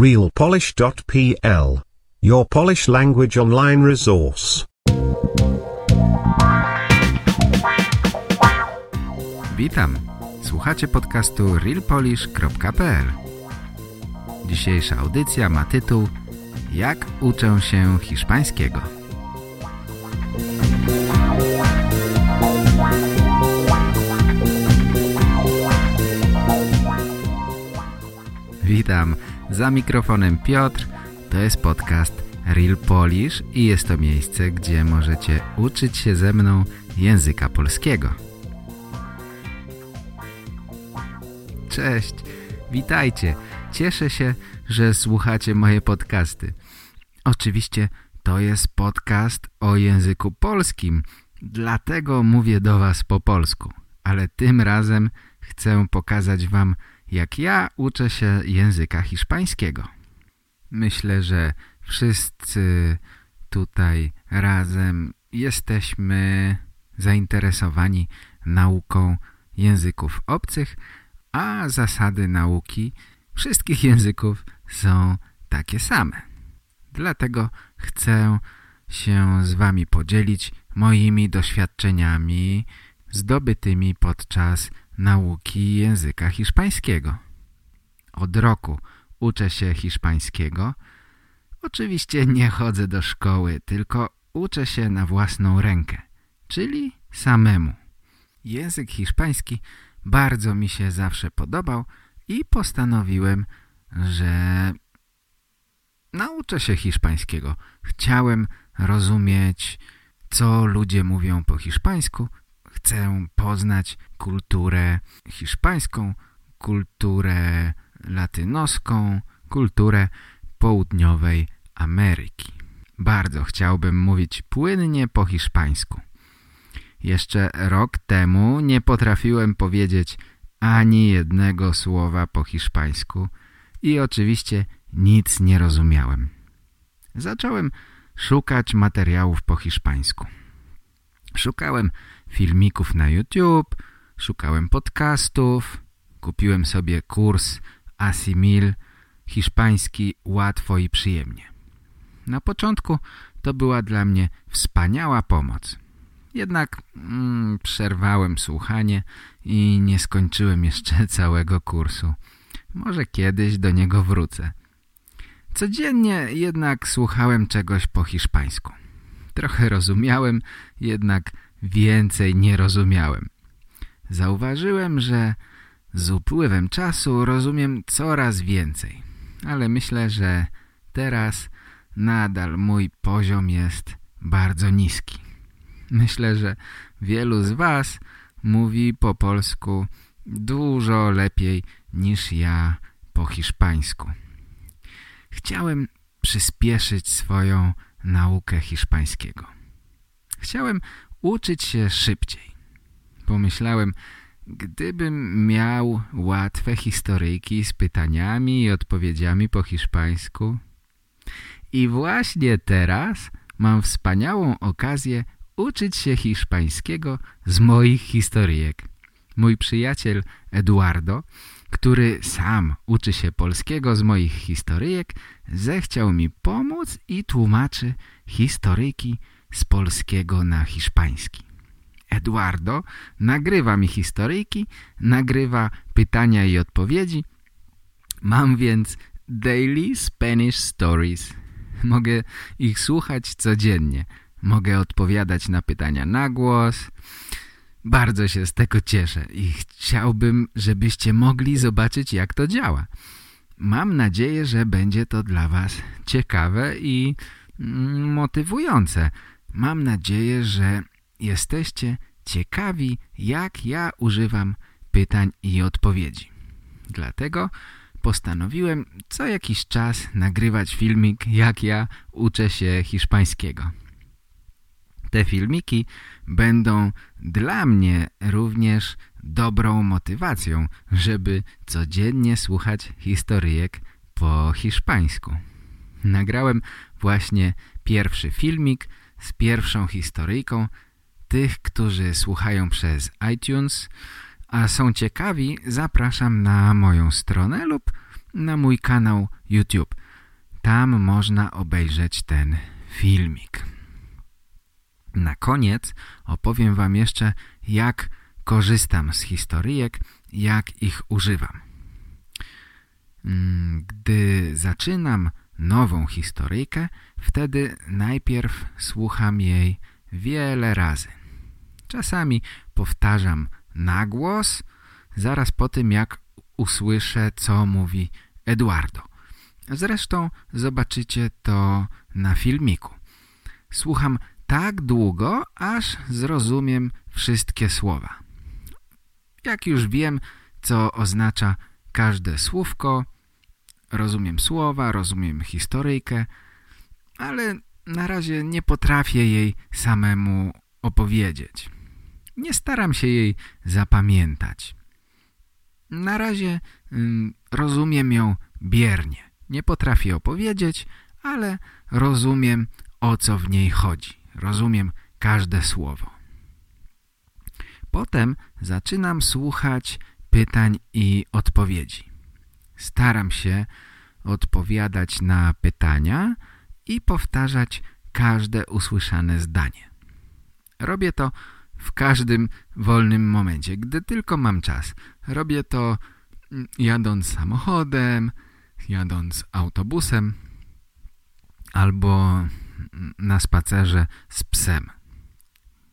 realpolish.pl. Your Polish language online resource. Witam. Słuchacie podcastu realpolish.pl. Dzisiejsza audycja ma tytuł Jak uczę się hiszpańskiego. Za mikrofonem Piotr. To jest podcast Real Polish i jest to miejsce, gdzie możecie uczyć się ze mną języka polskiego. Cześć, witajcie. Cieszę się, że słuchacie moje podcasty. Oczywiście to jest podcast o języku polskim, dlatego mówię do Was po polsku. Ale tym razem chcę pokazać Wam, jak ja uczę się języka hiszpańskiego. Myślę, że wszyscy tutaj razem jesteśmy zainteresowani nauką języków obcych, a zasady nauki wszystkich języków są takie same. Dlatego chcę się z Wami podzielić moimi doświadczeniami zdobytymi podczas nauki języka hiszpańskiego. Od roku uczę się hiszpańskiego. Oczywiście nie chodzę do szkoły, tylko uczę się na własną rękę, czyli samemu. Język hiszpański bardzo mi się zawsze podobał i postanowiłem, że nauczę się hiszpańskiego. Chciałem rozumieć, co ludzie mówią po hiszpańsku. Chcę poznać kulturę hiszpańską, kulturę latynoską, kulturę południowej Ameryki. Bardzo chciałbym mówić płynnie po hiszpańsku. Jeszcze rok temu nie potrafiłem powiedzieć ani jednego słowa po hiszpańsku i oczywiście nic nie rozumiałem. Zacząłem szukać materiałów po hiszpańsku. Szukałem filmików na YouTube, szukałem podcastów, kupiłem sobie kurs Asimil, hiszpański łatwo i przyjemnie. Na początku to była dla mnie wspaniała pomoc. Jednak mm, przerwałem słuchanie i nie skończyłem jeszcze całego kursu. Może kiedyś do niego wrócę. Codziennie jednak słuchałem czegoś po hiszpańsku. Trochę rozumiałem, jednak więcej nie rozumiałem. Zauważyłem, że z upływem czasu rozumiem coraz więcej, ale myślę, że teraz nadal mój poziom jest bardzo niski. Myślę, że wielu z Was mówi po polsku dużo lepiej niż ja po hiszpańsku. Chciałem przyspieszyć swoją naukę hiszpańskiego. Chciałem uczyć się szybciej. Pomyślałem, gdybym miał łatwe historyjki z pytaniami i odpowiedziami po hiszpańsku. I właśnie teraz mam wspaniałą okazję uczyć się hiszpańskiego z moich historyjek. Mój przyjaciel Eduardo, który sam uczy się polskiego z moich historyjek, zechciał mi pomóc i tłumaczy historyjki z polskiego na hiszpański. Eduardo nagrywa mi historyjki, nagrywa pytania i odpowiedzi. Mam więc Daily Spanish Stories. Mogę ich słuchać codziennie. Mogę odpowiadać na pytania na głos. Bardzo się z tego cieszę i chciałbym, żebyście mogli zobaczyć, jak to działa. Mam nadzieję, że będzie to dla Was ciekawe i mm, motywujące. Mam nadzieję, że jesteście ciekawi, jak ja używam pytań i odpowiedzi. Dlatego postanowiłem co jakiś czas nagrywać filmik, jak ja uczę się hiszpańskiego. Te filmiki będą dla mnie również dobrą motywacją, żeby codziennie słuchać historyjek po hiszpańsku. Nagrałem właśnie pierwszy filmik z pierwszą historyjką. Tych, którzy słuchają przez iTunes, a są ciekawi, zapraszam na moją stronę lub na mój kanał YouTube. Tam można obejrzeć ten filmik. Na koniec opowiem Wam jeszcze, jak korzystam z historyjek, jak ich używam. Mm, gdy zaczynam nową historyjkę, wtedy najpierw słucham jej wiele razy. Czasami powtarzam na głos, zaraz po tym jak usłyszę, co mówi Eduardo. Zresztą zobaczycie to na filmiku. Słucham tak długo, aż zrozumiem wszystkie słowa. Jak już wiem, co oznacza każde słówko, rozumiem słowa, rozumiem historyjkę, ale na razie nie potrafię jej samemu opowiedzieć. Nie staram się jej zapamiętać. Na razie ym, rozumiem ją biernie. Nie potrafię opowiedzieć, ale rozumiem o co w niej chodzi. Rozumiem każde słowo. Potem zaczynam słuchać pytań i odpowiedzi. Staram się odpowiadać na pytania i powtarzać każde usłyszane zdanie. Robię to w każdym wolnym momencie, gdy tylko mam czas. Robię to mm, jadąc samochodem, jadąc autobusem albo mm, na spacerze z psem.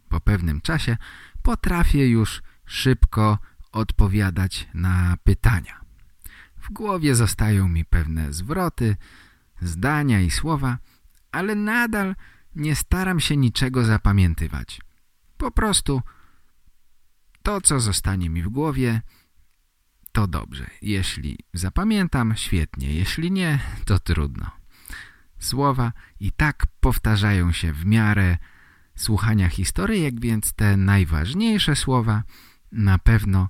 Po pewnym czasie potrafię już szybko odpowiadać na pytania. W głowie zostają mi pewne zwroty, zdania i słowa, ale nadal nie staram się niczego zapamiętywać. Po prostu to, co zostanie mi w głowie, to dobrze. Jeśli zapamiętam, świetnie. Jeśli nie, to trudno. Słowa i tak powtarzają się w miarę słuchania historyjek, więc te najważniejsze słowa na pewno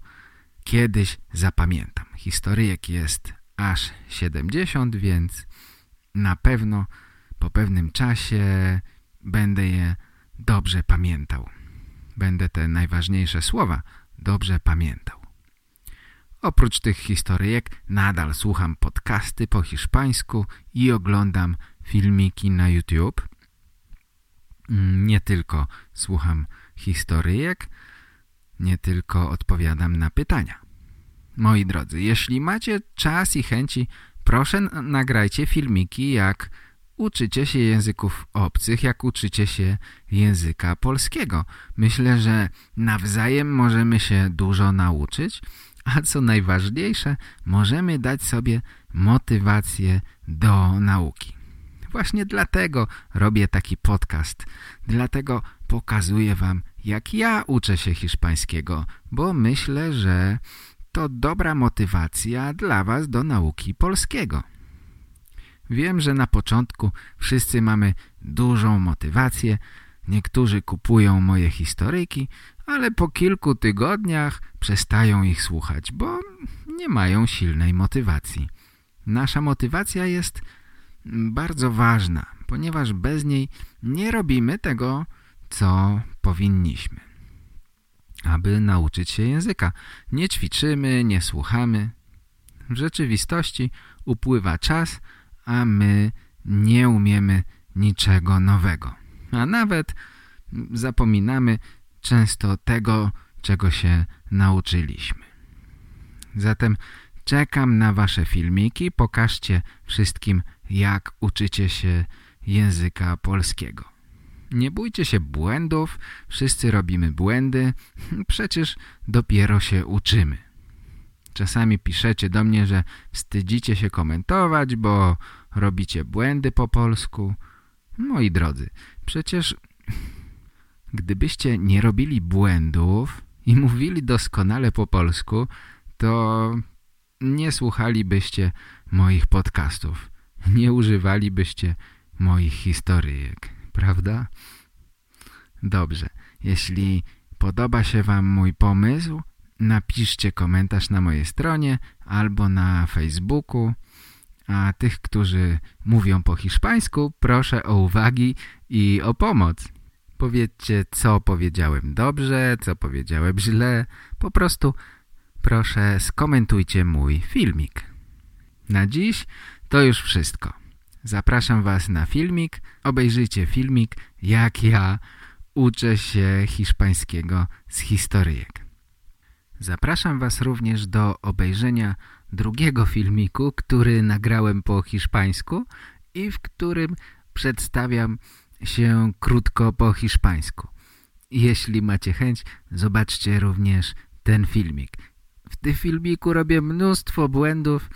kiedyś zapamiętam. Historyjek jest aż 70, więc na pewno po pewnym czasie będę je dobrze pamiętał. Będę te najważniejsze słowa dobrze pamiętał. Oprócz tych historyjek nadal słucham podcasty po hiszpańsku i oglądam filmiki na YouTube. Nie tylko słucham historyjek, nie tylko odpowiadam na pytania. Moi drodzy, jeśli macie czas i chęci, proszę nagrajcie filmiki, jak uczycie się języków obcych, jak uczycie się języka polskiego. Myślę, że nawzajem możemy się dużo nauczyć, a co najważniejsze, możemy dać sobie motywację do nauki. Właśnie dlatego robię taki podcast. Dlatego pokazuję wam, jak ja uczę się hiszpańskiego, bo myślę, że to dobra motywacja dla was do nauki polskiego. Wiem, że na początku wszyscy mamy dużą motywację, niektórzy kupują moje historyjki, ale po kilku tygodniach przestają ich słuchać, bo nie mają silnej motywacji. Nasza motywacja jest bardzo ważna, ponieważ bez niej nie robimy tego, co powinniśmy. Aby nauczyć się języka, nie ćwiczymy, nie słuchamy. W rzeczywistości upływa czas, a my nie umiemy niczego nowego. A nawet zapominamy często tego, czego się nauczyliśmy. Zatem czekam na wasze filmiki. Pokażcie wszystkim, jak uczycie się języka polskiego. Nie bójcie się błędów, wszyscy robimy błędy, przecież dopiero się uczymy. Czasami piszecie do mnie, że wstydzicie się komentować, bo robicie błędy po polsku. Moi drodzy, przecież gdybyście nie robili błędów i mówili doskonale po polsku, to nie słuchalibyście moich podcastów. Nie używalibyście moich historyjek, prawda? Dobrze, jeśli podoba się wam mój pomysł, napiszcie komentarz na mojej stronie albo na Facebooku. A tych, którzy mówią po hiszpańsku, proszę o uwagi i o pomoc. Powiedzcie, co powiedziałem dobrze, co powiedziałem źle. Po prostu proszę skomentujcie mój filmik. Na dziś to już wszystko. Zapraszam Was na filmik. Obejrzyjcie filmik, jak ja uczę się hiszpańskiego z historyjek. Zapraszam Was również do obejrzenia drugiego filmiku, który nagrałem po hiszpańsku i w którym przedstawiam się krótko po hiszpańsku. Jeśli macie chęć, zobaczcie również ten filmik. W tym filmiku robię mnóstwo błędów.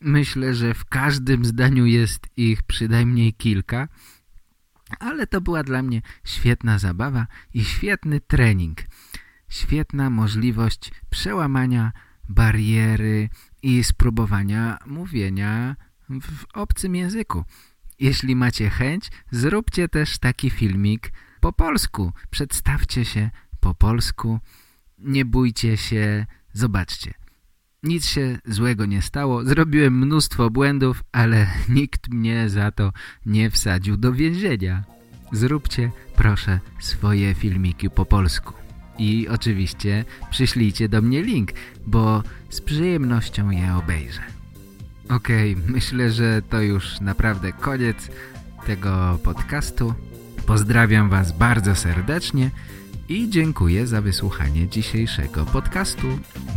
Myślę, że w każdym zdaniu jest ich przynajmniej kilka. Ale to była dla mnie świetna zabawa i świetny trening. Świetna możliwość przełamania bariery i spróbowania mówienia w obcym języku. Jeśli macie chęć, zróbcie też taki filmik po polsku. Przedstawcie się po polsku. Nie bójcie się. Zobaczcie. Nic się złego nie stało. Zrobiłem mnóstwo błędów, ale nikt mnie za to nie wsadził do więzienia. Zróbcie, proszę, swoje filmiki po polsku. I oczywiście przyślijcie do mnie link, bo z przyjemnością je obejrzę. Okej, okay, myślę, że to już naprawdę koniec tego podcastu. Pozdrawiam Was bardzo serdecznie i dziękuję za wysłuchanie dzisiejszego podcastu.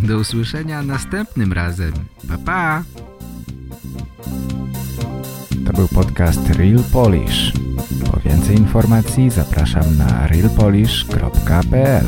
Do usłyszenia następnym razem. Pa, pa! To był podcast Real Polish. Po więcej informacji zapraszam na realpolish.pl